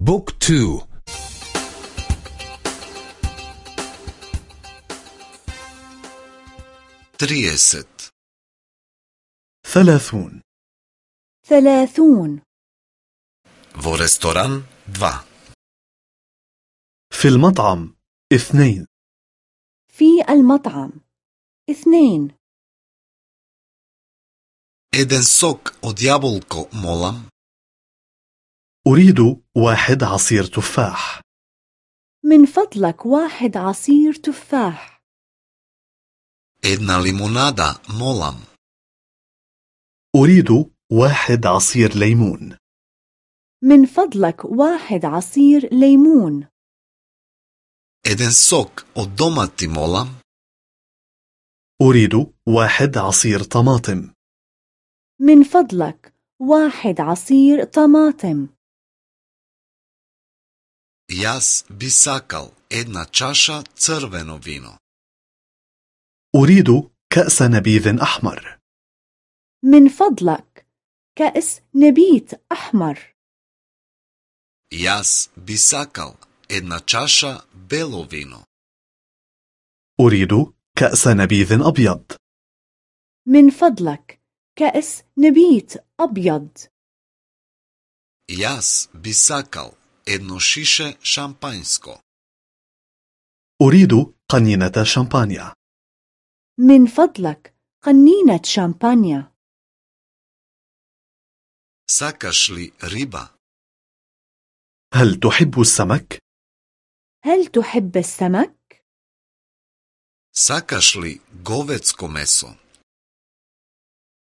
book two. Триесет. ثلاثون. ثلاثون. Во ресторан два في المطعم اثنين. في المطعم اثنين. Еден сок од јаболко, молам أريد واحد عصير تفاح من فضلك واحد عصير تفاح Една лимонада, молам. أريد واحد عصير ليمون من فضلك واحد عصير ليمون Еден сок од домати, молам. أريد واحد عصير طماطم من فضلك واحد عصير طماطم Јас би сакал една чаша црвено вино. أريد كأس نبيذ أحمر من فضلك كأس نبيت أحمر Јас би сакал една чаша бело вино. أريد كأس نبيذ أبيض من فضلك كأس نبيت أبيض Јас би сакал jedno šiše šampanjsko. أريد قنينة شامبانيا. من فضلك قنينة شامبانيا. ساكاش ريبا؟ هل تحب السمك؟ هل تحب السمك؟ Сакаш говедско месо?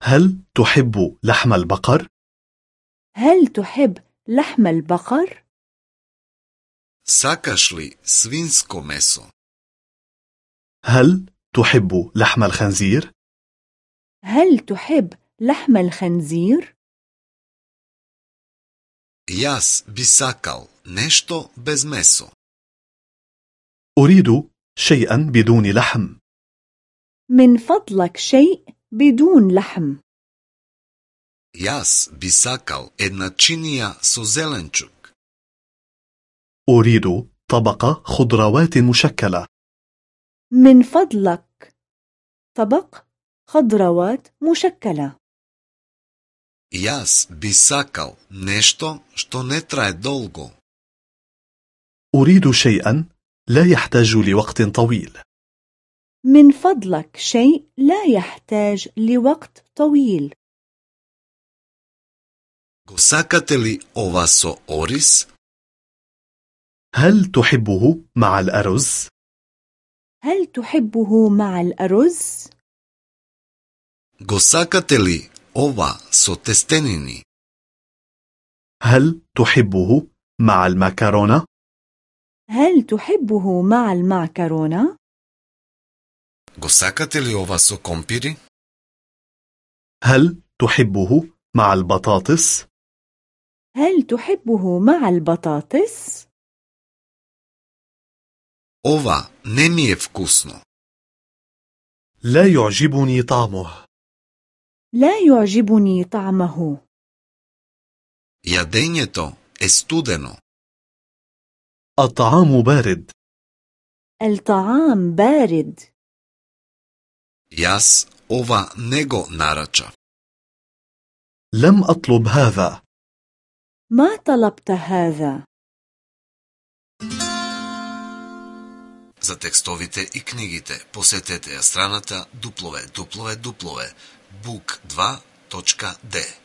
هل تحب لحم البقر؟ هل تحب لحم البقر؟ Сакаш ли свинско месо? هل تحب لحم الخنزير؟ هل تحب لحم الخنزير؟ Јас би сакал нешто без месо. أريد شيئا بدون لحم من فضلك شيء بدون لحم Јас би сакал една чинија со зеленчук. أريد طبق خضروات مشكلة من فضلك طبق خضروات مشكلة Јас би сакал нешто што не трае долго. أريد شيئا لا يحتاج لوقت طويل من فضلك شيء لا يحتاج لوقت طويل Го сакате ли ова со ориз? هل تحبه مع الأرز؟ هل تحبه مع الأرز؟ Го сакате ли ова со тестенини? هل تحبه مع المكرونة؟ هل تحبه مع المعكرونة؟ Го сакате ли ова со компири? هل تحبه مع البطاطس؟ هل تحبه مع البطاطس؟ Ова не ми е вкусно. لا يعجبني طعمه لا يعجبني طعمه Јадењето е студено. الطعام بارد الطعام بارد Јас ова не го нарачав. لم أطلب هذا ما طلبت هذا За текстовите и книгите. Посетете ја страната www.book2.de